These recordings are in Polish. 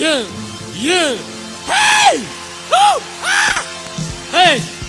yeah, yeah. Hey! Woo! Ah! Hey!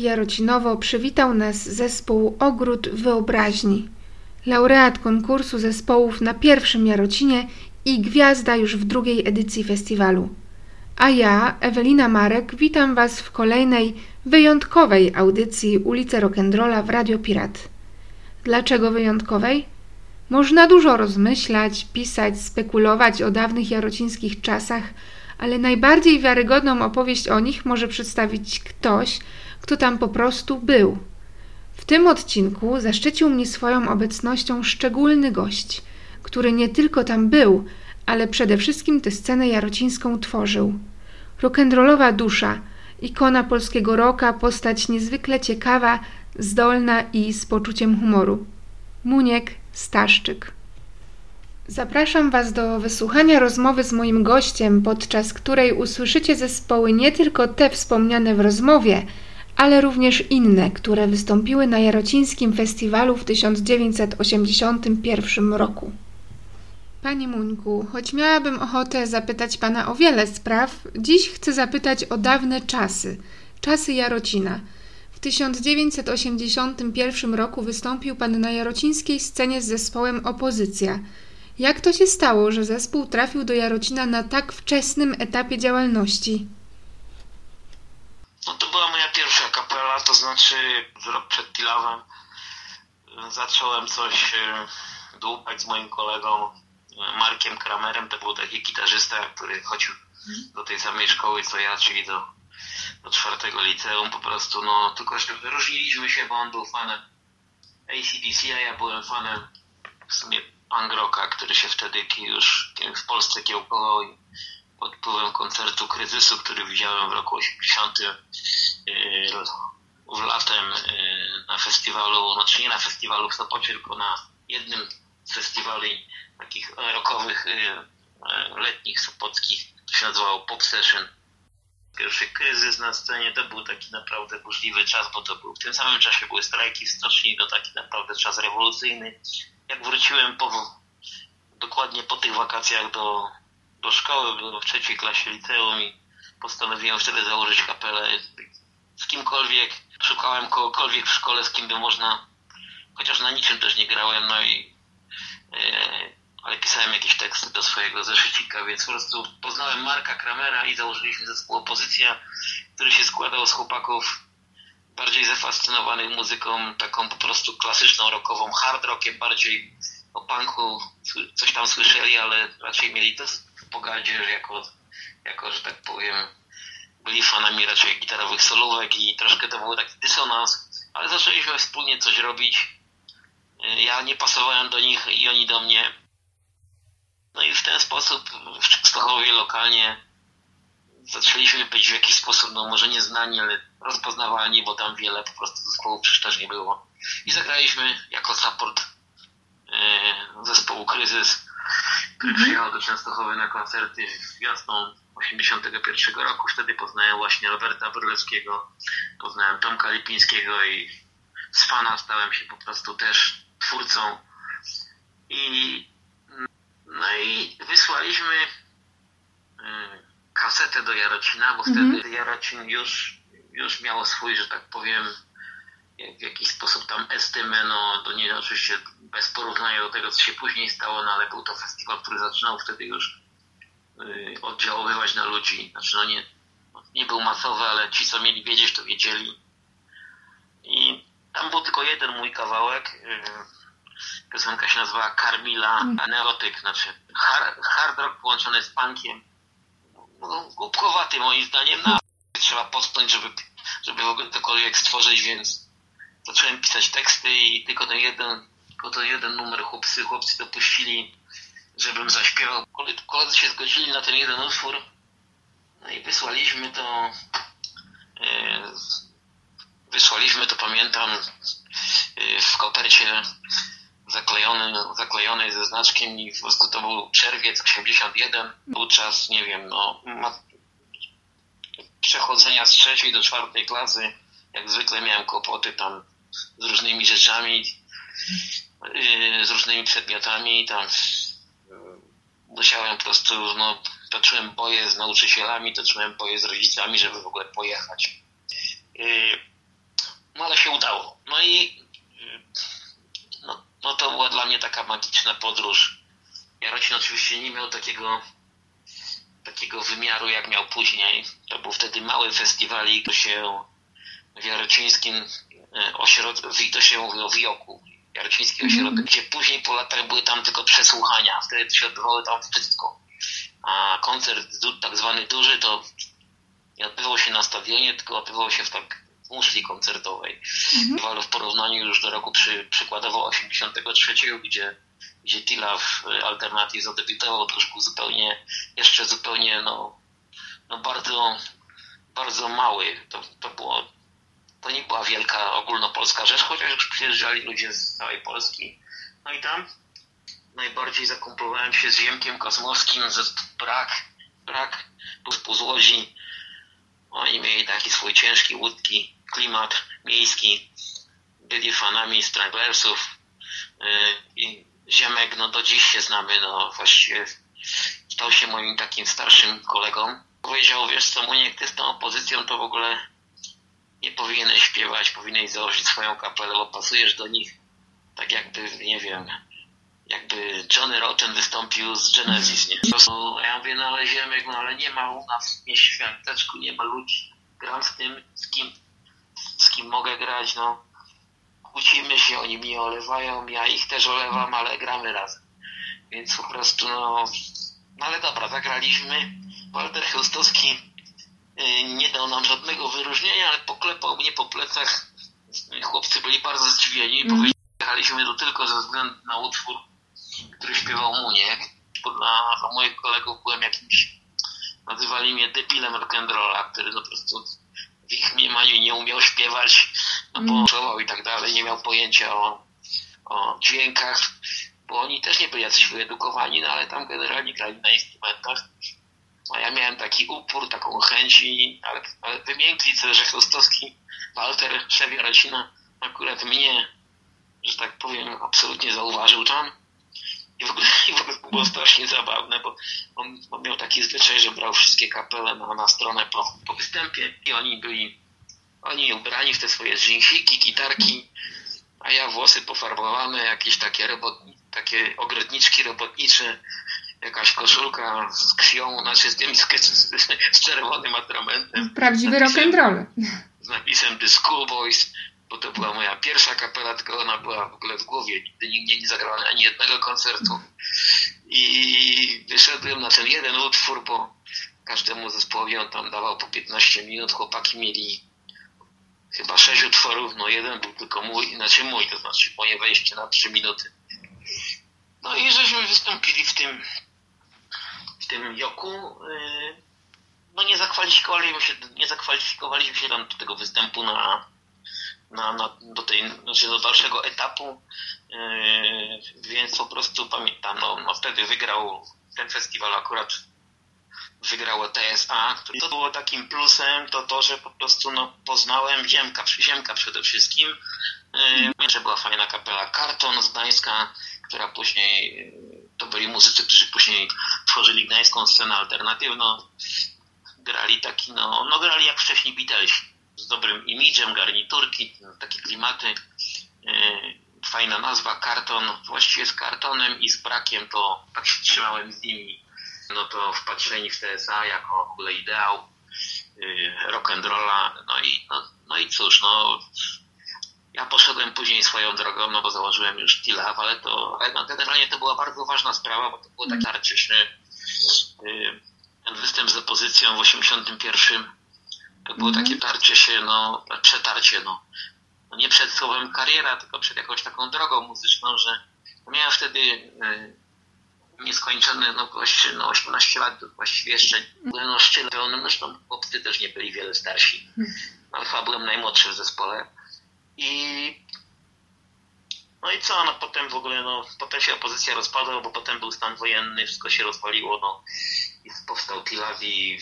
Jarocinowo przywitał nas zespół Ogród Wyobraźni. Laureat konkursu zespołów na pierwszym Jarocinie i gwiazda już w drugiej edycji festiwalu. A ja, Ewelina Marek, witam Was w kolejnej wyjątkowej audycji Ulice Rock'n'Rolla w Radio Pirat. Dlaczego wyjątkowej? Można dużo rozmyślać, pisać, spekulować o dawnych jarocińskich czasach, ale najbardziej wiarygodną opowieść o nich może przedstawić ktoś, kto tam po prostu był. W tym odcinku zaszczycił mnie swoją obecnością szczególny gość, który nie tylko tam był, ale przede wszystkim tę scenę jarocińską tworzył. Rock'n'rollowa dusza, ikona polskiego rocka, postać niezwykle ciekawa, zdolna i z poczuciem humoru. Muniek Staszczyk. Zapraszam Was do wysłuchania rozmowy z moim gościem, podczas której usłyszycie zespoły nie tylko te wspomniane w rozmowie, ale również inne, które wystąpiły na Jarocińskim Festiwalu w 1981 roku. Panie Muńku, choć miałabym ochotę zapytać Pana o wiele spraw, dziś chcę zapytać o dawne czasy, czasy Jarocina. W 1981 roku wystąpił Pan na jarocińskiej scenie z zespołem Opozycja. Jak to się stało, że zespół trafił do Jarocina na tak wczesnym etapie działalności? No to była moja pierwsza kapela, to znaczy rok przed Tilawem zacząłem coś e, dłupać z moim kolegą e, Markiem Kramerem, to był taki gitarzysta, który chodził do tej samej szkoły co ja, czyli do, do czwartego liceum po prostu, no tylko że wyróżniliśmy się, bo on był fanem ACDC, a ja byłem fanem w sumie punk rocka, który się wtedy już w Polsce kiełkował i pod wpływem koncertu Kryzysu, który widziałem w roku 80 w latem na festiwalu, znaczy nie na festiwalu w Sopocie, tylko na jednym z festiwali takich rockowych letnich sopockich, to się nazywało Pop Session. Pierwszy kryzys na scenie to był taki naprawdę burzliwy czas, bo to był w tym samym czasie były strajki w stoczni, to taki naprawdę czas rewolucyjny. Jak wróciłem po, dokładnie po tych wakacjach do, do szkoły, byłem w trzeciej klasie liceum i postanowiłem wtedy założyć kapelę z kimkolwiek. Szukałem kogokolwiek w szkole, z kim by można, chociaż na niczym też nie grałem, no i e, ale pisałem jakieś teksty do swojego zeszycika, więc po prostu poznałem Marka Kramera i założyliśmy zespół Opozycja, który się składał z chłopaków bardziej zafascynowanych muzyką taką po prostu klasyczną, rockową, hard rockiem, bardziej o punku coś tam słyszeli, ale raczej mieli to w jako, jako że tak powiem, byli fanami raczej gitarowych solówek i troszkę to był taki dysonans, ale zaczęliśmy wspólnie coś robić. Ja nie pasowałem do nich i oni do mnie. No i w ten sposób w Częstochowie lokalnie zaczęliśmy być w jakiś sposób, no może nie znani, ale rozpoznawalni, bo tam wiele po prostu zespołów przecież też nie było. I zagraliśmy jako support e, zespołu Kryzys, który przyjechał do Częstochowy na koncerty wiosną 81 roku. Wtedy poznałem właśnie Roberta Brylewskiego, poznałem Tomka Lipińskiego i z fana stałem się po prostu też twórcą. I no i wysłaliśmy kasetę do Jarocina, bo wtedy mhm. Jarocin już, już miało swój, że tak powiem, w jakiś sposób tam estymę, no to nie oczywiście bez porównania do tego, co się później stało, no ale był to festiwal, który zaczynał wtedy już y, oddziaływać na ludzi. Znaczy no nie, nie był masowy, ale ci, co mieli wiedzieć, to wiedzieli. I tam był tylko jeden mój kawałek. Y, piosenka się nazywała Carmila Neurotyk, znaczy hard, hard rock połączony z punkiem. No, głupkowaty moim zdaniem, no trzeba postąć, żeby, żeby w ogóle cokolwiek stworzyć, więc zacząłem pisać teksty i tylko ten jeden, tylko ten jeden numer chłopcy, chłopcy dopuścili, żebym zaśpiewał. Koledzy się zgodzili na ten jeden utwór, no i wysłaliśmy to, e, wysłaliśmy to, pamiętam, e, w kopercie zaklejony, zaklejonej ze znaczkiem i po prostu to był czerwiec 81, był czas, nie wiem, no, przechodzenia z trzeciej do czwartej klasy, jak zwykle miałem kłopoty tam z różnymi rzeczami, yy, z różnymi przedmiotami, tam yy, musiałem po prostu, no, toczyłem boje z nauczycielami, toczyłem boje z rodzicami, żeby w ogóle pojechać. Yy, no ale się udało. No i no, no to była dla mnie taka magiczna podróż. Jarocin oczywiście nie miał takiego takiego wymiaru, jak miał później. To był wtedy mały festiwalik, to się Jarocińskim ośrodku, to się mówiło w Joku, Jarociński ośrodek, mm. gdzie później po latach były tam tylko przesłuchania, wtedy się odbywało tam wszystko. A koncert tak zwany duży to nie odbywał się na stadionie, tylko odbywał się w tak muszli koncertowej. Mm. W porównaniu już do roku przy, przykładowo 83, gdzie gdzie Tila w Alternative zadebiutował, to już był zupełnie, jeszcze zupełnie, no, no bardzo, bardzo mały. To, to było, to nie była wielka ogólnopolska rzecz, chociaż przyjeżdżali ludzie z całej Polski. No i tam najbardziej zakumplowałem się z Ziemkiem Kosmowskim, ze Brak, Brak, był z Łodzi. Oni mieli taki swój ciężki, łódki, klimat miejski. Byli fanami Stranglersów. I Ziemek, no do dziś się znamy, no właściwie stał się moim takim starszym kolegą. Powiedział, wiesz co, Muniek, ty z tą opozycją to w ogóle nie powinieneś śpiewać, powinieneś założyć swoją kapelę, bo pasujesz do nich tak jakby, nie wiem, jakby Johnny Rotten wystąpił z Genesis, nie? Prostu ja mówię, no ale Ziemek, no ale nie ma u nas w mieście Świąteczku, nie ma ludzi. Gram z tym, z kim, z kim mogę grać, no. Kłócimy się, oni mnie olewają, ja ich też olewam, ale gramy razem. Więc po prostu, no, no ale dobra, zagraliśmy. Walter Chełstowski y, nie dał nam żadnego wyróżnienia, ale poklepał mnie po plecach. Chłopcy byli bardzo zdziwieni i Mm. powiedzieli, jechaliśmy tu tylko ze względu na utwór, który śpiewał Muniek. Bo dla, dla moich kolegów byłem jakimś, nazywali mnie debilem rock'n'rolla, który no po prostu w ich mniemaniu nie umiał śpiewać, no bo Mm. i tak dalej, nie miał pojęcia o, o dźwiękach, bo oni też nie byli jacyś wyedukowani, no ale tam generalnie grali na instrumentach. A ja miałem taki upór, taką chęć, i, ale, ale wymiękli co, że Chrostowski, Walter, szef Jarocina akurat mnie, że tak powiem, absolutnie zauważył tam. I w ogóle, i w ogóle było strasznie zabawne, bo on, on miał taki zwyczaj, że brał wszystkie kapele na, na stronę po, po występie i oni byli oni ubrani w te swoje dżinsiki, gitarki, a ja włosy pofarbowane, jakieś takie robotni, takie ogrodniczki robotnicze, jakaś koszulka z krwią, znaczy z tym z, z, z czerwonym atramentem, Prawdziwy rock and roll. z napisem The Schoolboys, bo to była moja pierwsza kapela, tylko ona była w ogóle w głowie. Nigdy nigdzie nie zagrałem ani jednego koncertu. I wyszedłem na ten jeden utwór, bo każdemu zespołowi on tam dawał po 15 minut. Chłopaki mieli chyba 6 utworów, no jeden był tylko mój, znaczy mój, to znaczy moje wejście na 3 minuty. No i żeśmy wystąpili w tym tym joku. Yy, no nie zakwalifikowaliśmy się, nie zakwalifikowaliśmy się tam do tego występu na, na, na do tej, znaczy do dalszego etapu, yy, więc po prostu pamiętam, no, no wtedy wygrał ten festiwal akurat wygrało TSA, to było takim plusem, to to, że po prostu no, poznałem Ziemka, Ziemka przede wszystkim, yy, że była fajna kapela Karton z Gdańska, która później, to byli muzycy, którzy później tworzyli gdańską scenę alternatywną, grali taki, no, no grali jak wcześniej Beatles, z dobrym imidżem, garniturki, takie klimaty, yy, fajna nazwa, karton, właściwie z kartonem i z brakiem, to tak się trzymałem z nimi, no to wpatrzeni w TSA jako w ogóle ideał yy, rock'n'rolla, no i, no, no i cóż, no ja poszedłem później swoją drogą, no bo założyłem już T-Love, ale to, ale no, generalnie to była bardzo ważna sprawa, bo to było takie tarcie się, yy, ten występ z opozycją w 81 to było takie tarcie się, no, przetarcie, no. no. Nie przed słowem kariera, tylko przed jakąś taką drogą muzyczną, że miałem wtedy y, nieskończone, no właściwie no, 18 lat, właściwie jeszcze byłem no, szczyt pełnym, zresztą chłopcy też nie byli wiele starsi. Ale chyba byłem najmłodszy w zespole. I no i co, no potem w ogóle, no potem się opozycja rozpadła, bo potem był stan wojenny, wszystko się rozwaliło, no i powstał Tilawi,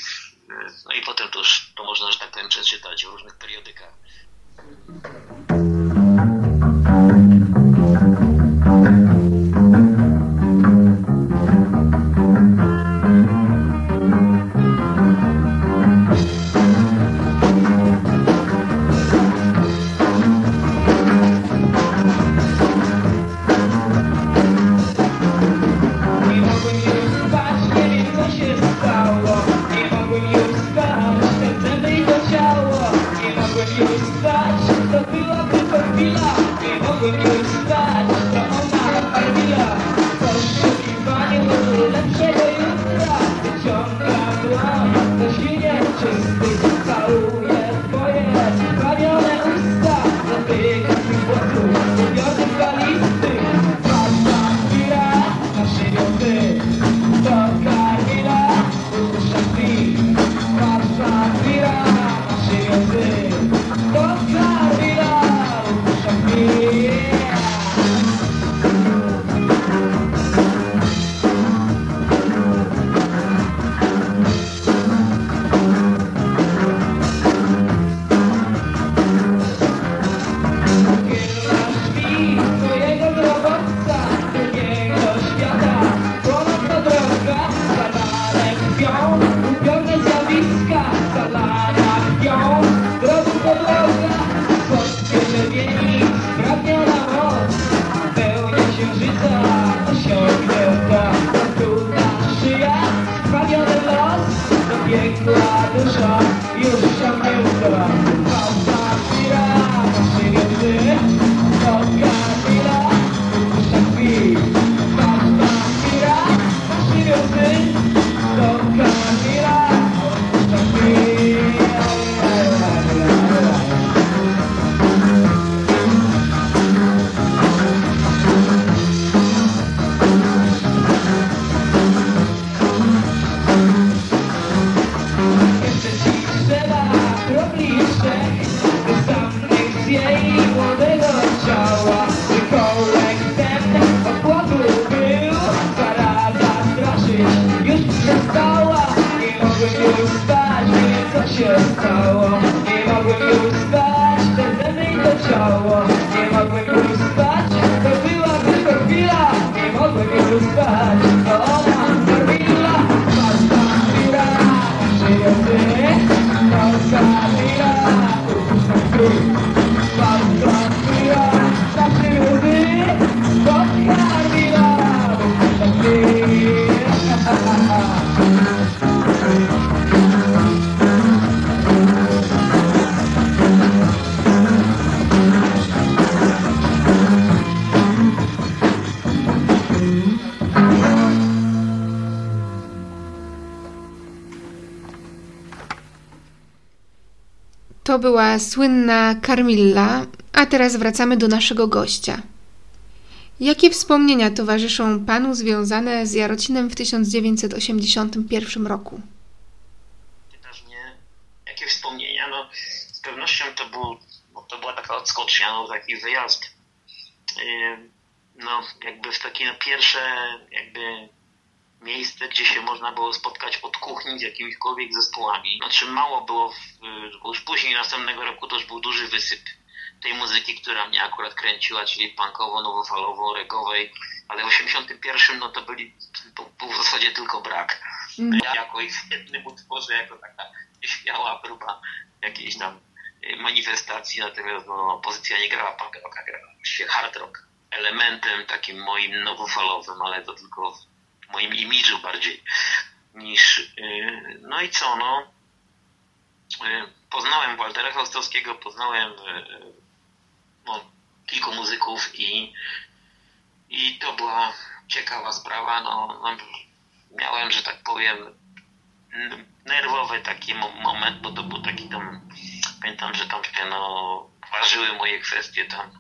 no i potem to już to można, że tak powiem, przeczytać w różnych periodykach. To była słynna Carmilla, a teraz wracamy do naszego gościa. Jakie wspomnienia towarzyszą panu związane z Jarocinem w 1981 roku? pytasz mnie, jakie wspomnienia, no z pewnością to, był, no, to była taka odskocznia, no, taki wyjazd, yy, no jakby w takie no, pierwsze jakby miejsce, gdzie się można było spotkać od kuchni z jakimikolwiek zespołami. Znaczy mało było, w, już później następnego roku to już był duży wysyp tej muzyki, która mnie akurat kręciła, czyli punkowo, nowofalowo, regowej, ale w 81 no to byli, to był w zasadzie tylko brak. Ja jako ich w jednym utworze, jako taka śmiała próba jakiejś tam y, manifestacji, natomiast no, pozycja nie grała punk rocka, grała się hard rock. Elementem takim moim nowofalowym, ale to tylko w moim imidżu bardziej niż... Yy, no i co, no... Yy, poznałem Waltera Faustowskiego, poznałem yy, no, kilku muzyków i, i to była ciekawa sprawa. No, no, miałem, że tak powiem, nerwowy taki mo- moment, bo to był taki tam, pamiętam, że tam się no, ważyły moje kwestie tam.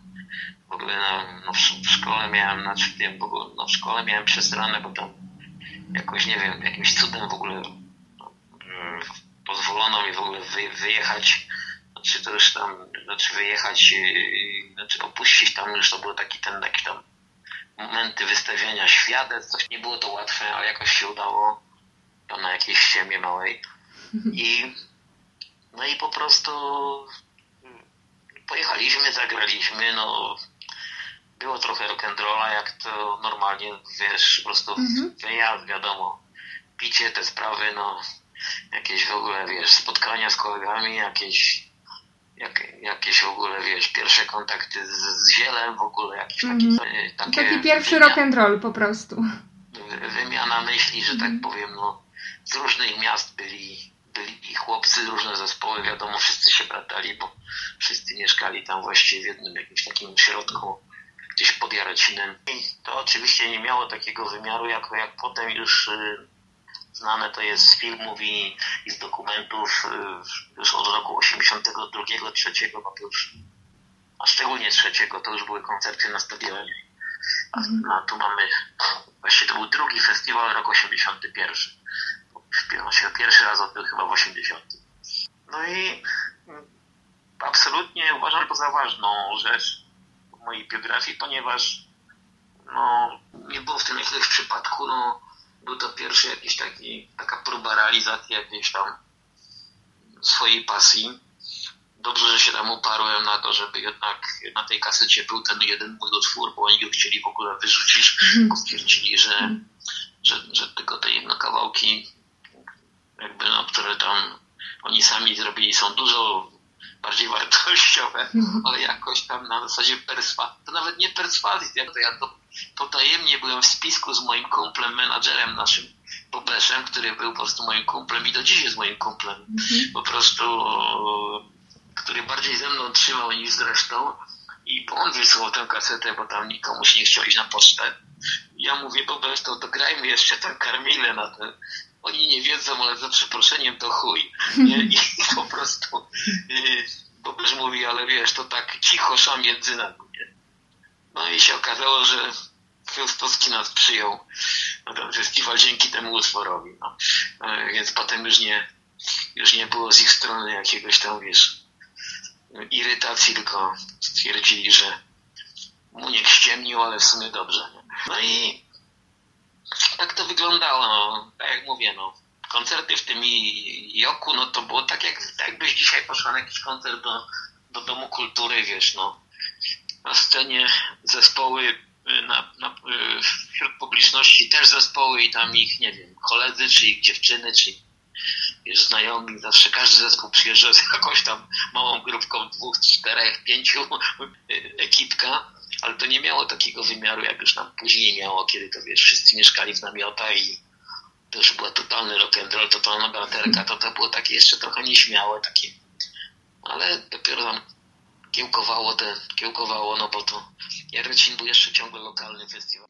W ogóle no, no w, w szkole miałem, znaczy wiem, w ogóle, no w szkole miałem przesrane, bo tam jakoś, nie wiem, jakimś cudem w ogóle no, pozwolono mi w ogóle wy, wyjechać, znaczy to już tam, znaczy wyjechać, znaczy opuścić tam, już to był taki ten, taki tam momenty wystawiania świadectw, coś nie było to łatwe, ale jakoś się udało, to na jakiejś ściemie małej. I no i po prostu pojechaliśmy, zagraliśmy, no było trochę rock'n'rolla, jak to normalnie, wiesz, po prostu Mhm. wyjazd, wiadomo, picie, te sprawy, no, jakieś w ogóle, wiesz, spotkania z kolegami, jakieś, jak, jakieś w ogóle, wiesz, pierwsze kontakty z, z zielem, w ogóle jakieś Mhm. takie, takie Taki pierwszy rock and roll po prostu. wy- wymiana myśli, że Mhm. tak powiem, no, z różnych miast byli chłopcy, różne zespoły, wiadomo, wszyscy się bratali, bo wszyscy mieszkali tam właściwie w jednym jakimś takim środku, gdzieś pod Jarocinem. I to oczywiście nie miało takiego wymiaru, jak, jak potem już y, znane to jest z filmów i, i z dokumentów y, już od roku 82, 3, bo to już, a szczególnie trzeciego, to już były koncerty na stadionie. A, a tu mamy, właściwie to był drugi festiwal, rok 81. On się pierwszy raz odbył chyba w 80. No i mm, absolutnie uważam to za ważną rzecz w mojej biografii, ponieważ no, nie było w tym jakiegoś przypadku, no, był to pierwszy jakiś taki, taka próba realizacji jakiejś tam swojej pasji. Dobrze, że się tam uparłem na to, żeby jednak na tej kasecie był ten jeden mój utwór, bo oni go chcieli w ogóle wyrzucić, bo stwierdzili, że, że, że tylko te jedno kawałki, jakby, no, które tam oni sami zrobili, są dużo bardziej wartościowe, ale jakoś tam na zasadzie perswazji, to nawet nie perswazji, ja to, ja to potajemnie byłem w spisku z moim kumplem, menadżerem naszym, Bobeszem, który był po prostu moim kumplem i do dziś jest moim kumplem. Po prostu, który bardziej ze mną trzymał niż z resztą. I on wysłał tę kasetę, bo tam nikomu się nie chciał iść na pocztę. Ja mówię, Bobesz, to dograjmy jeszcze tę karmilę na ten. Oni nie wiedzą, ale za przeproszeniem to chuj. Nie? I po prostu yy, Bobesz mówi, ale wiesz, to tak cicho szam między nami. Nie? No i się okazało, że Chwiostowski nas przyjął na ten festiwal dzięki temu utworowi. No. E, Więc potem już nie, już nie było z ich strony jakiegoś tam, wiesz, irytacji, tylko stwierdzili, że Muniek ściemnił, ale w sumie dobrze. Nie? No i tak to wyglądało, no, tak jak mówię, no, koncerty w tym Joku, no to było tak, jak, tak jakbyś dzisiaj poszła na jakiś koncert do, do Domu Kultury, wiesz, no, na scenie zespoły, y, na, na, y, wśród publiczności też zespoły i tam ich, nie wiem, koledzy, czy ich dziewczyny, czy wiesz, znajomi, zawsze każdy zespół przyjeżdża z jakąś tam małą grupką dwóch, czterech, pięciu y, ekipka, ale to nie miało takiego wymiaru, jak już nam później miało, kiedy to wiesz, wszyscy mieszkali w namiotach i to już była totalny roll, totalna braterka, to to było takie jeszcze trochę nieśmiałe, takie, ale dopiero tam kiełkowało te, kiełkowało, no bo to Jarocin był jeszcze ciągle lokalny festiwal.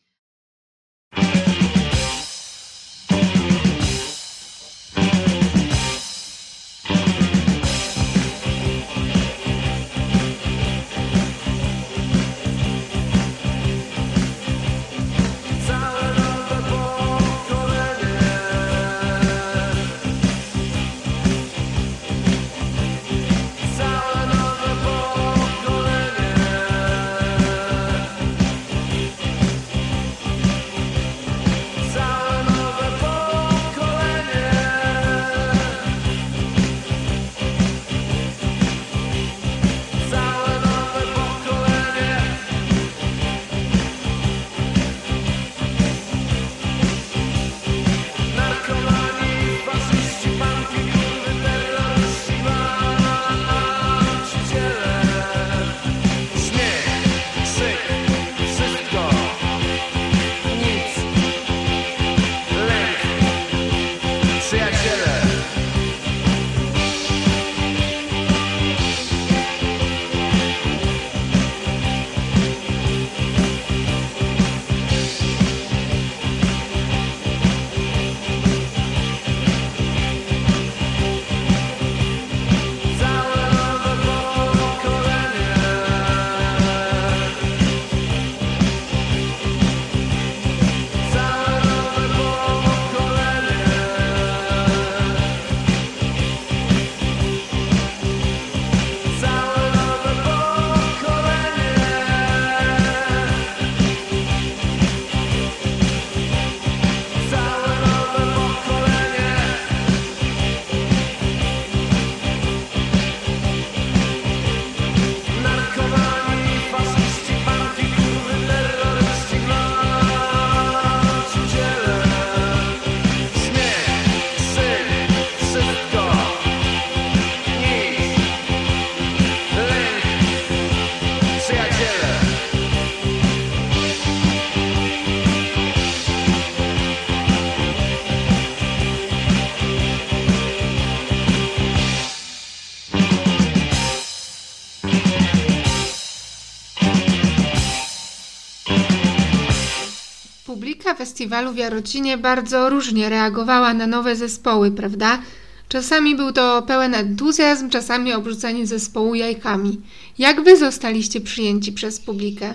Festiwalu w Jarocinie bardzo różnie reagowała na nowe zespoły, prawda? Czasami był to pełen entuzjazm, czasami obrzucanie zespołu jajkami. Jak wy zostaliście przyjęci przez publikę?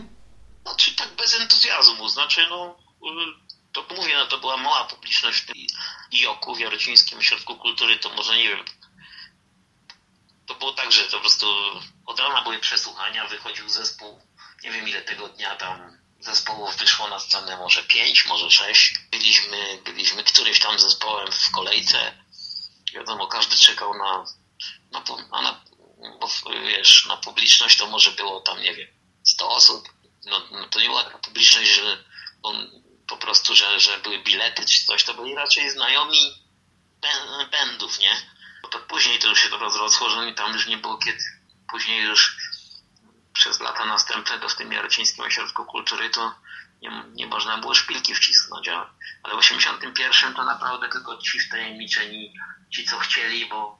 Znaczy tak bez entuzjazmu, znaczy no, y, to mówię, no to była mała publiczność w tym Joku, w Jarocińskim Ośrodku Kultury, to może nie wiem, to było tak, że to po prostu od rana były przesłuchania, wychodził zespół, nie wiem ile tego dnia tam zespołów wyszło na scenę, może pięć, może sześć. Byliśmy, byliśmy którymś tam zespołem w kolejce, wiadomo, każdy czekał na, na, pu- a na bo wiesz, na publiczność to może było tam, nie wiem, 100 osób, no, no to nie była taka publiczność, że on, po prostu, że, że były bilety czy coś, to byli raczej znajomi bę- bändów, nie? Bo to później to już się to rozrosło, że tam już nie było kiedy, później już przez lata następne to w tym Jarocińskim Ośrodku Kultury to nie, nie można było szpilki wcisnąć, a, ale w 81 to naprawdę tylko ci wtajemniczeni, ci co chcieli, bo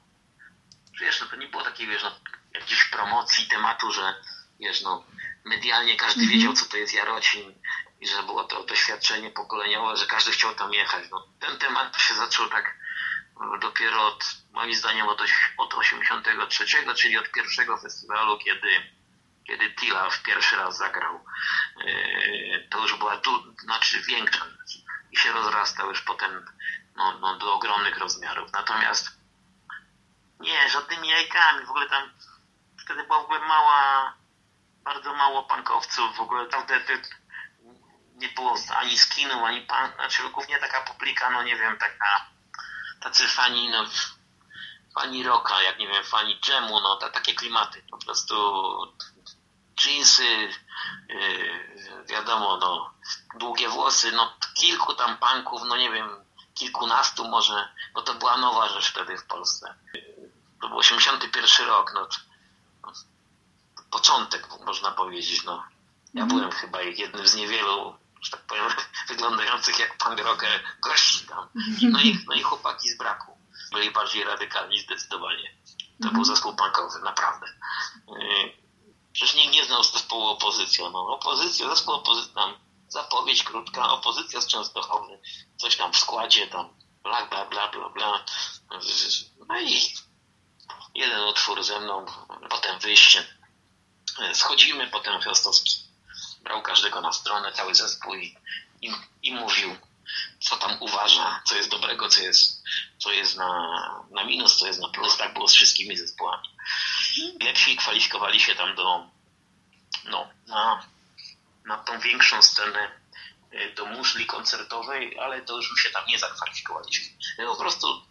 wiesz, no to nie było takiej, wiesz, no, jakiejś promocji tematu, że wiesz, no, medialnie każdy wiedział, co to jest Jarocin i że było to doświadczenie pokoleniowe, że każdy chciał tam jechać. No, ten temat się zaczął tak e, dopiero od, moim zdaniem, od, od 83, czyli od pierwszego festiwalu, kiedy, kiedy Tila w pierwszy raz zagrał. E, To już była tu, znaczy większa i się rozrastał już potem no, no, do ogromnych rozmiarów. Natomiast nie, żadnymi jajkami. W ogóle tam wtedy była w ogóle mała, bardzo mało pankowców. W ogóle tam te, te, nie było ani skinów, ani pan, znaczy głównie taka publika, no nie wiem, taka, tacy fani, no fani rocka, jak nie wiem, fani dżemu, no ta, takie klimaty. Po prostu jeansy, yy, wiadomo, no długie włosy, no kilku tam panków, no nie wiem, kilkunastu może, bo to była nowa rzecz wtedy w Polsce. To był 81 rok, no, no początek można powiedzieć, no. Ja byłem chyba jednym z niewielu, że tak powiem, wyglądających jak punk rocker gości tam. No i, no i chłopaki z braku byli bardziej radykalni zdecydowanie. To był zespół punkowy, naprawdę. Przecież nikt nie znał zespołu opozycja. No, opozycja, zespół opozycja, tam zapowiedź krótka, opozycja z Częstochowy, coś tam w składzie, tam bla, bla, bla, bla, bla. No i jeden utwór ze mną, potem wyjście. Schodzimy, potem Chostowski brał każdego na stronę, cały zespół i, i, i mówił, co tam uważa, co jest dobrego, co jest, co jest na, na minus, co jest na plus. Tak było z wszystkimi zespołami. Lepsi kwalifikowali się tam do, no, na, na tą większą scenę y, do muszli koncertowej, ale to już się tam nie zakwalifikowaliśmy. My Po prostu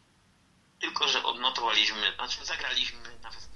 tylko, że odnotowaliśmy, znaczy zagraliśmy na festiwalu.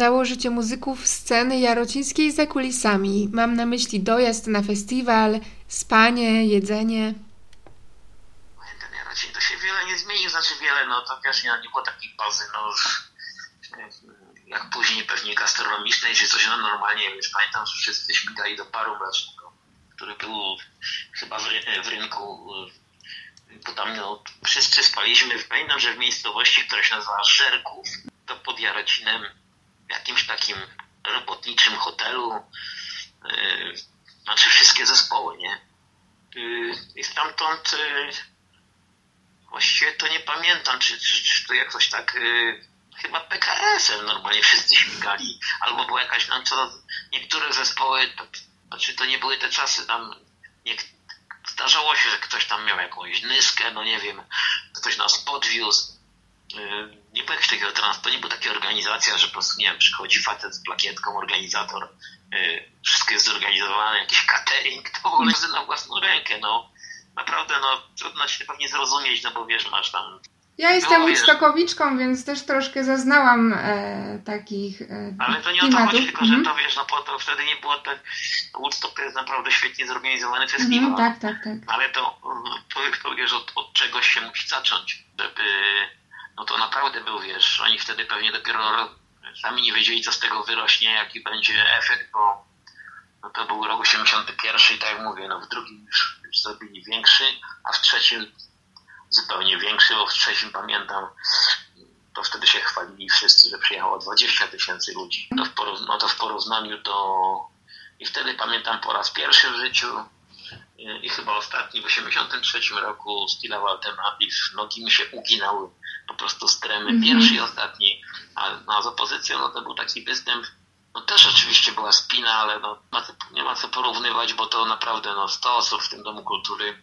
Wyglądało życie muzyków sceny jarocińskiej za kulisami? Mam na myśli dojazd na festiwal, spanie, jedzenie. ten Jarocin to się wiele nie zmienił, znaczy wiele, no to wiesz, nie, było takiej bazy, no jak później pewnie gastronomicznej, czy coś, no normalnie, wiesz, pamiętam, że wszyscy śmigali do paru mlecznego, który był chyba w, w rynku, bo tam, no, wszyscy spaliśmy, pamiętam, że w miejscowości, która się nazywa Żerków, to pod Jarocinem, w jakimś takim robotniczym hotelu, y, znaczy wszystkie zespoły, nie? Y, I stamtąd y, właściwie to nie pamiętam, czy, czy, czy to jakoś tak chyba PKS-em normalnie wszyscy śmigali, albo była jakaś, no co niektóre zespoły, to, znaczy to nie były te czasy tam, nie, zdarzało się, że ktoś tam miał jakąś nyskę, no nie wiem, ktoś nas podwiózł, nie było jakiegoś takiego transportu, to nie była taka organizacja, że po prostu, nie wiem, przychodzi facet z plakietką, organizator, y, wszystko jest zorganizowane, jakiś catering, to w ogóle jest na własną rękę, no. Naprawdę, no, trudno się pewnie zrozumieć, no bo wiesz, masz tam Ja jestem No, wiesz. Woodstockowiczką, więc też troszkę zaznałam e, takich e, Ale to nie o to klimatów. chodzi, tylko że Mhm. to wiesz, no po to wtedy nie było tak. Woodstock to jest naprawdę świetnie zorganizowany festiwal. Mhm, tak, tak, tak. Ale to, to, to wiesz, od, od czegoś się musi zacząć, żeby. No to naprawdę był, wiesz, oni wtedy pewnie dopiero ro- sami nie wiedzieli, co z tego wyrośnie, jaki będzie efekt, bo no to był rok 81 i tak jak mówię, no w drugim już, już zrobili większy, a w trzecim zupełnie większy, bo w trzecim pamiętam, to wtedy się chwalili wszyscy, że przyjechało 20 tysięcy ludzi. Porów- no to w porównaniu do... I wtedy pamiętam po raz pierwszy w życiu i chyba ostatni w 83 roku Stila Alternative, nogi mi się uginały po prostu z tremy. Mhm. Pierwszy i ostatni. A no, z opozycją no to był taki występ no też oczywiście była spina, ale no, nie ma co porównywać, bo to naprawdę no, 100 osób w tym Domu Kultury.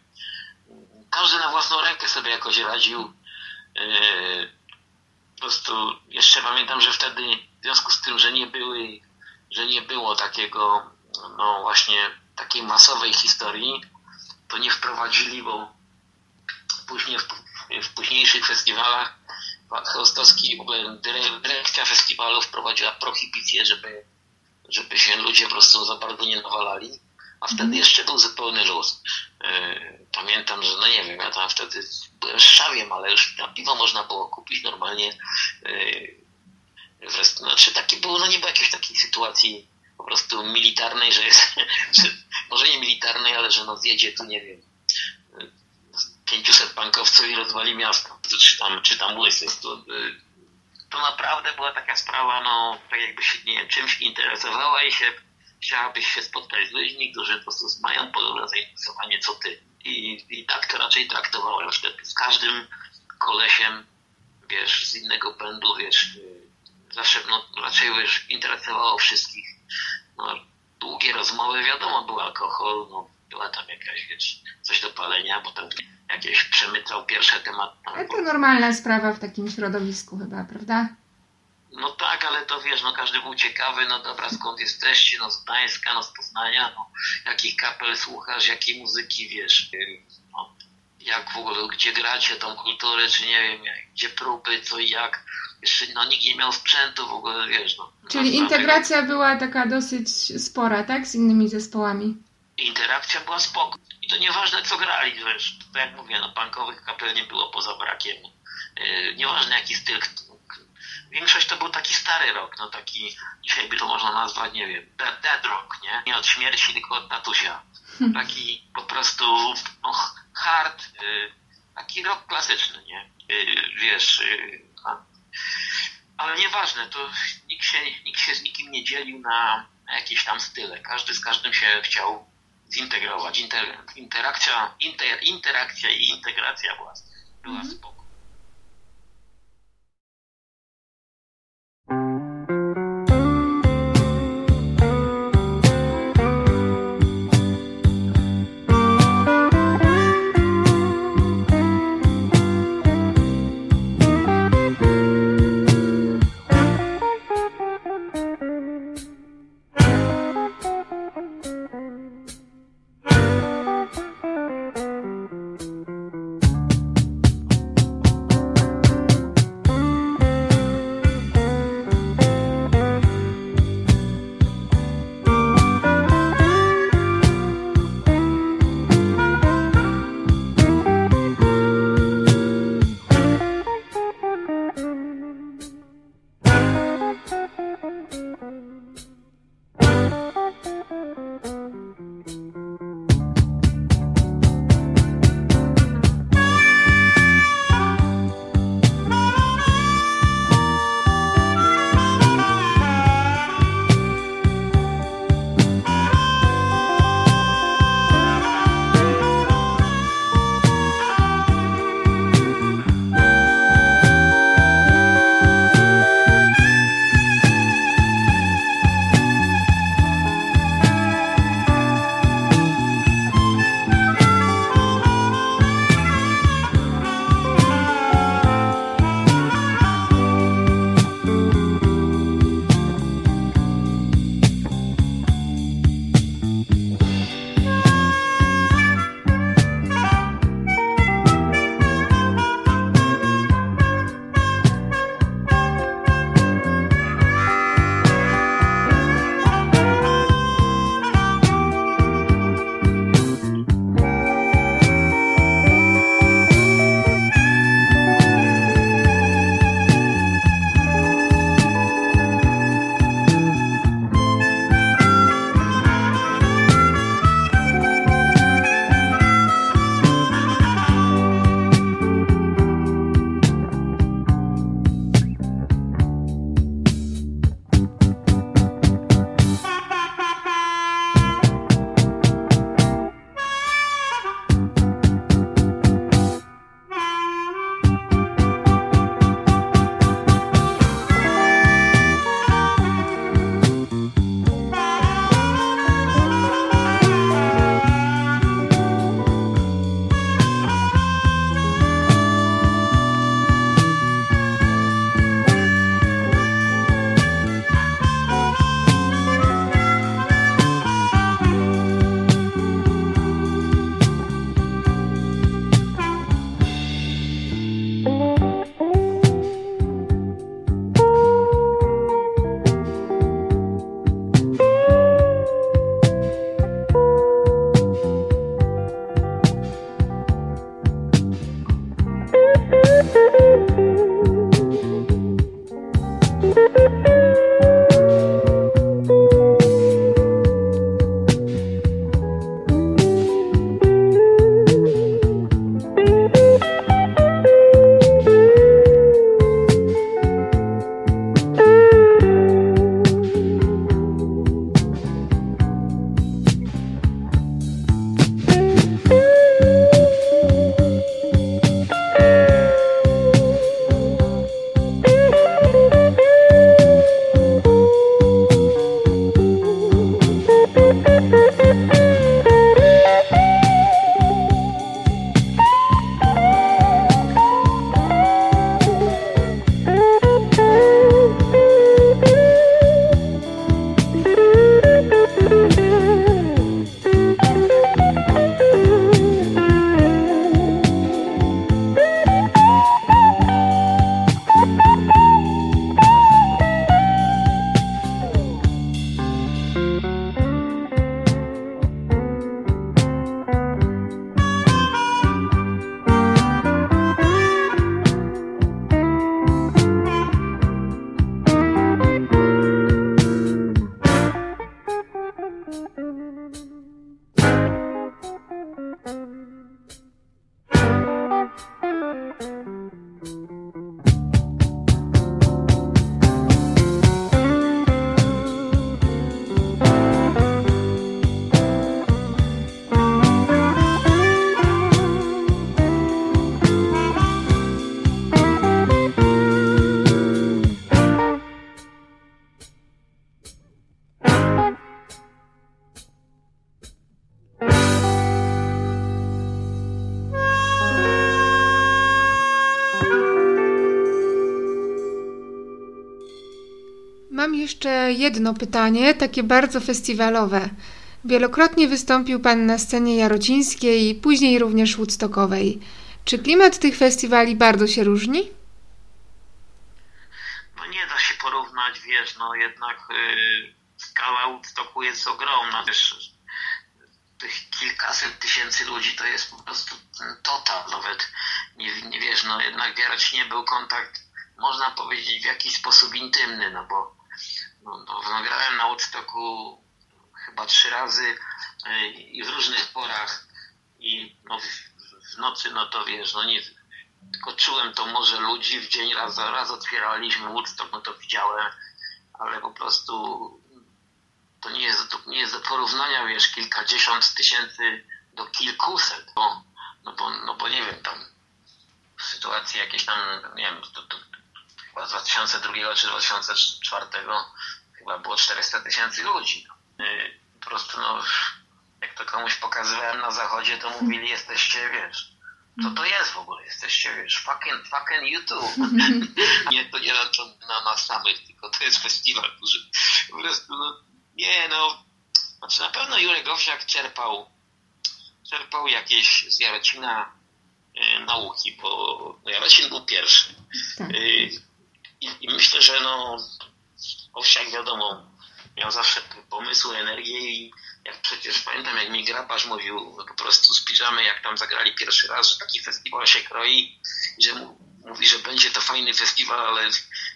Każdy na własną rękę sobie jakoś radził. Yy, po prostu jeszcze pamiętam, że wtedy w związku z tym, że nie były, że nie było takiego, no właśnie takiej masowej historii, to nie wprowadzili, bo później w, w późniejszych festiwalach pan Chełstowski, w ogóle dyre- dyrekcja festiwalu wprowadziła prohibicję, żeby, żeby się ludzie po prostu za bardzo nie nawalali, a wtedy jeszcze był zupełny luz. Yy, Pamiętam, że no nie wiem, ja tam wtedy byłem szawiem, ale już na piwo można było kupić normalnie. Wreszcie, znaczy takie było, no nie było jakiejś takiej sytuacji prostu militarnej, że jest, że, może nie militarnej, ale że no zjedzie tu, nie wiem, 500 bankowców i rozwali miasto, czy tam, czy tam łysy. To, y, to naprawdę była taka sprawa, no, tak jakby się nie czymś interesowała i się chciałabyś się spotkać z ludźmi, którzy po prostu mają podobne zainteresowanie co ty. I, I tak to raczej traktowałem wtedy. Z każdym kolesiem, wiesz, z innego będu, wiesz, y, zawsze, no, raczej wiesz, interesowało wszystkich. No, długie rozmowy, wiadomo, był alkohol, no, była tam jakaś, wiesz, coś do palenia, bo tam jakieś przemycał pierwsze tematy. Ale to normalna sprawa w takim środowisku chyba, prawda? No tak, ale to wiesz, no każdy był ciekawy, no dobra, skąd jesteście, no z Gdańska, no z Poznania, no jakich kapel słuchasz, jakiej muzyki, wiesz, no, jak w ogóle, gdzie gracie tą kulturę, czy nie wiem, gdzie próby, co i jak. Jeszcze, no nikt nie miał sprzętu w ogóle, wiesz, no. Czyli no, integracja była taka dosyć spora, tak? Z innymi zespołami. interakcja była spoko. I to nieważne co grali, wiesz, tak jak mówię, no punkowych kapel nie było poza brakiem. Yy, nieważne jaki styl. Większość to był taki stary rock, no taki, dzisiaj by to można nazwać, nie wiem, dead, dead rock, nie? Nie od śmierci, tylko od tatusia. Taki po prostu no, hard, yy, taki rock klasyczny, nie? Yy, wiesz, yy, ale nieważne, to nikt się, nikt się z nikim nie dzielił na, jakieś tam style. Każdy z każdym się chciał zintegrować. Inter, interakcja, inter, interakcja i integracja była, była spoko. Mam jeszcze jedno pytanie, takie bardzo festiwalowe. Wielokrotnie wystąpił Pan na scenie jarocińskiej później również woodstockowej. Czy klimat tych festiwali bardzo się różni? No nie da się porównać, wiesz, no jednak y, skala Woodstocku jest ogromna, wiesz, tych kilkaset tysięcy ludzi to jest po prostu total, nawet nie, nie wiesz, no jednak w Jarocinie był kontakt, można powiedzieć, w jakiś sposób intymny, no bo no, grałem na Woodstocku chyba trzy razy y, i w różnych porach i no, w, w nocy, no to wiesz, no nie, tylko czułem to może ludzi, w dzień raz, raz otwieraliśmy Woodstock, no to widziałem, ale po prostu to nie jest, to nie jest do porównania, wiesz, kilkadziesiąt tysięcy do kilkuset, bo, no, bo, no bo nie wiem, tam sytuacje jakieś tam, nie wiem, to, to, chyba z 2002 czy 2004 chyba było 400 tysięcy ludzi. No. Yy, Po prostu, no, jak to komuś pokazywałem na zachodzie, to mówili, jesteście, wiesz, co to jest w ogóle? Jesteście, wiesz, fucking, fucking YouTube. nie, to nie na, to na nas samych, tylko to jest festiwal, który po prostu, no, nie, no, znaczy na pewno Jurek Owsiak czerpał, czerpał jakieś z Jarocina y, nauki, bo no, Jarocin był pierwszy. Y, i, I myślę, że no, Owsiak wiadomo, miał zawsze pomysły, energię i jak przecież pamiętam, jak mi grabarz mówił po prostu z piżamy, jak tam zagrali pierwszy raz, że taki festiwal się kroi, że mówi, że będzie to fajny festiwal, ale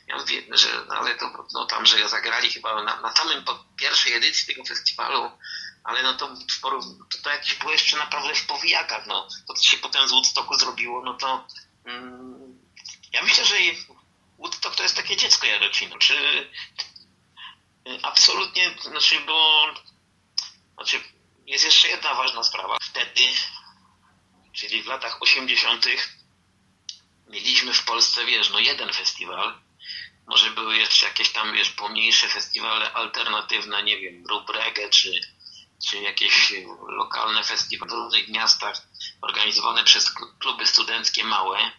ja mówię, że ale to no, tam, że zagrali chyba na, na samym pierwszej edycji tego festiwalu, ale no to, to, to jakieś było jeszcze naprawdę w powijakach, no. To, co się potem z Woodstocku zrobiło, no to mm, ja myślę, że Woodstock to jest takie dziecko Jarocina. Czy absolutnie, znaczy, bo znaczy, jest jeszcze jedna ważna sprawa. Wtedy, czyli w latach 80., mieliśmy w Polsce, wiesz, no jeden festiwal. Może były jeszcze jakieś tam, wiesz, pomniejsze festiwale alternatywne, nie wiem, Rób Reggae, czy, czy jakieś lokalne festiwale w różnych miastach organizowane przez kl- kluby studenckie małe.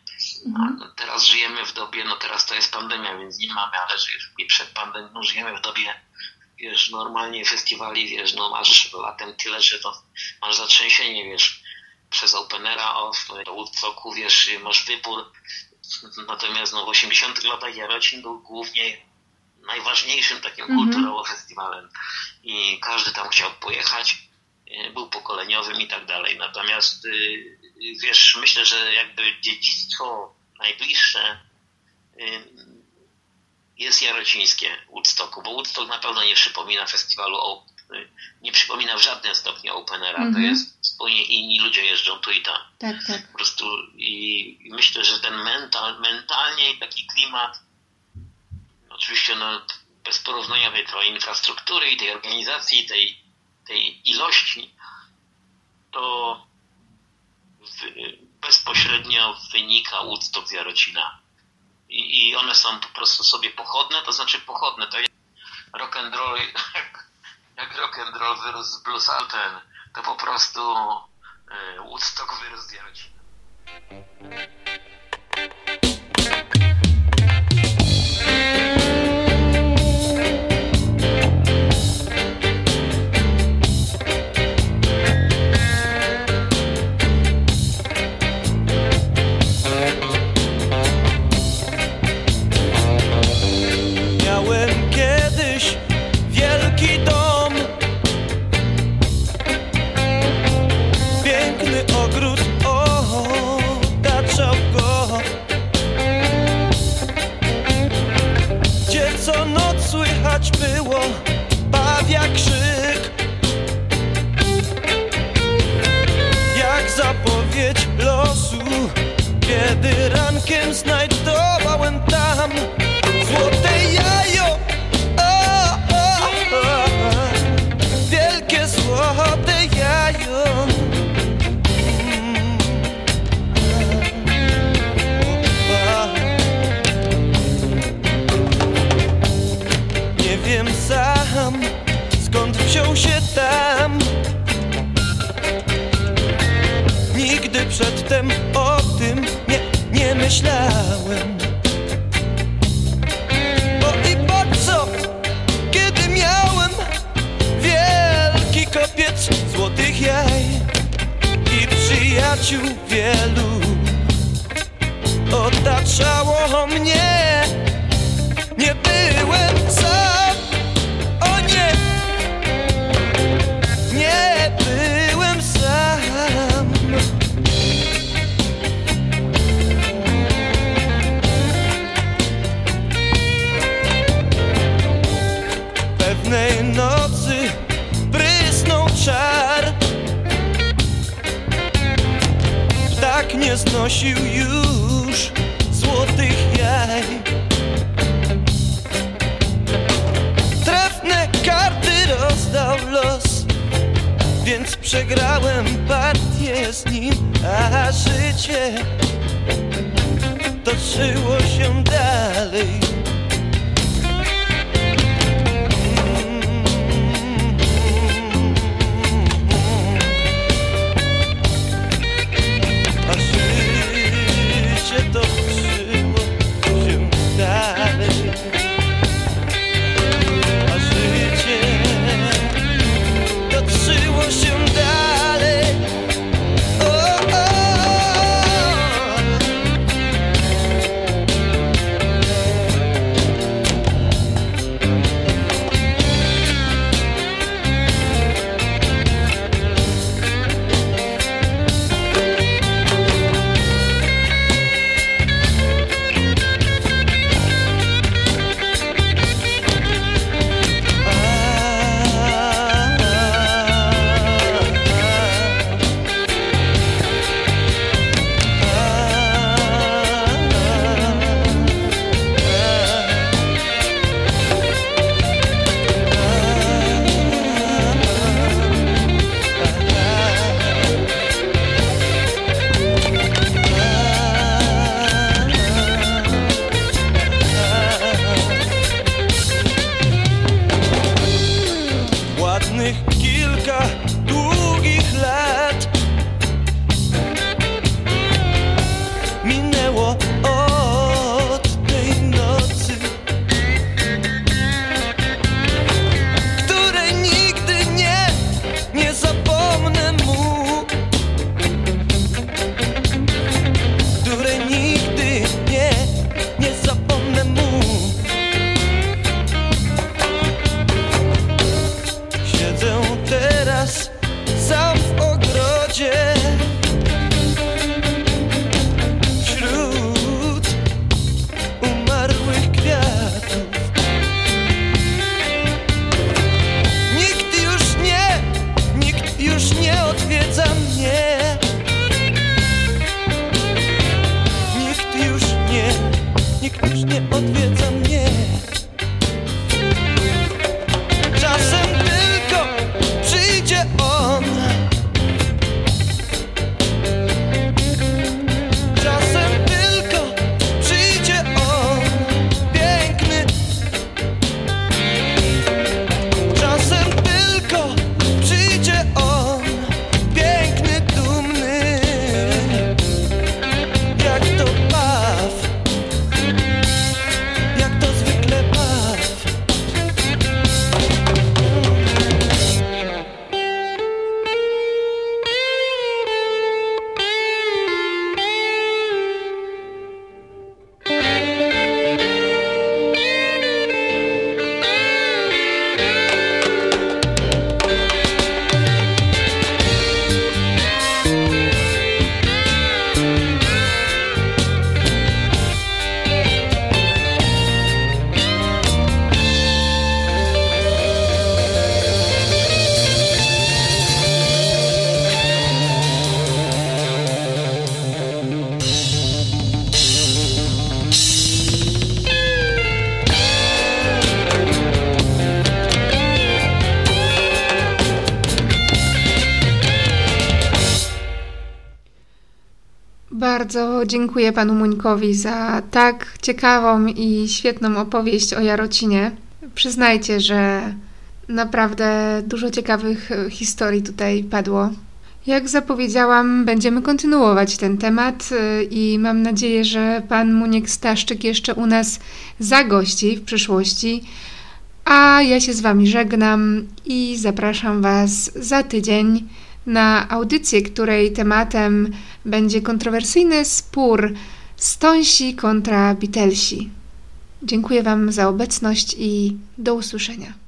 A no, teraz żyjemy w dobie, no teraz to jest pandemia, więc nie mamy, ale żyjesz i przed pandemią żyjemy w dobie wiesz, normalnie festiwali, wiesz, no masz latem tyle, że to masz zatrzęsienie, wiesz, przez Openera, off, do Woodstocku, wiesz, masz wybór. Natomiast no, w 80 latach Jarocin był głównie najważniejszym takim kulturowo festiwalem i każdy tam chciał pojechać, y, był pokoleniowym i tak dalej. Natomiast y, wiesz, myślę, że jakby dziedzictwo najbliższe y, jest jarocińskie Woodstocku, bo Woodstock na pewno nie przypomina festiwalu, o- nie przypomina w żadnym stopniu Openera, to Mhm. jest zupełnie inni ludzie jeżdżą tu i tam. Tak, tak. Po prostu i, i myślę, że ten mental, mentalnie taki klimat, oczywiście no, bez porównania tej całej infrastruktury i tej organizacji, tej, tej ilości, to bezpośrednio wynika Woodstock z Jarocina. I, I one są po prostu sobie pochodne, to znaczy pochodne, to jak rock and roll, jak, jak rock and roll wyrósł z bluesa, ten, to po prostu e, Woodstock wyrósł z Jarocina. Dziękuję panu Muńkowi za tak ciekawą i świetną opowieść o Jarocinie. Przyznajcie, że naprawdę dużo ciekawych e, historii tutaj padło. Jak zapowiedziałam, będziemy kontynuować ten temat e, i mam nadzieję, że pan Muniek Staszczyk jeszcze u nas zagości w przyszłości. A ja się z wami żegnam i zapraszam was za tydzień na audycję, której tematem będzie kontrowersyjny spór Stonsi kontra Beatlesi. Dziękuję Wam za obecność i do usłyszenia.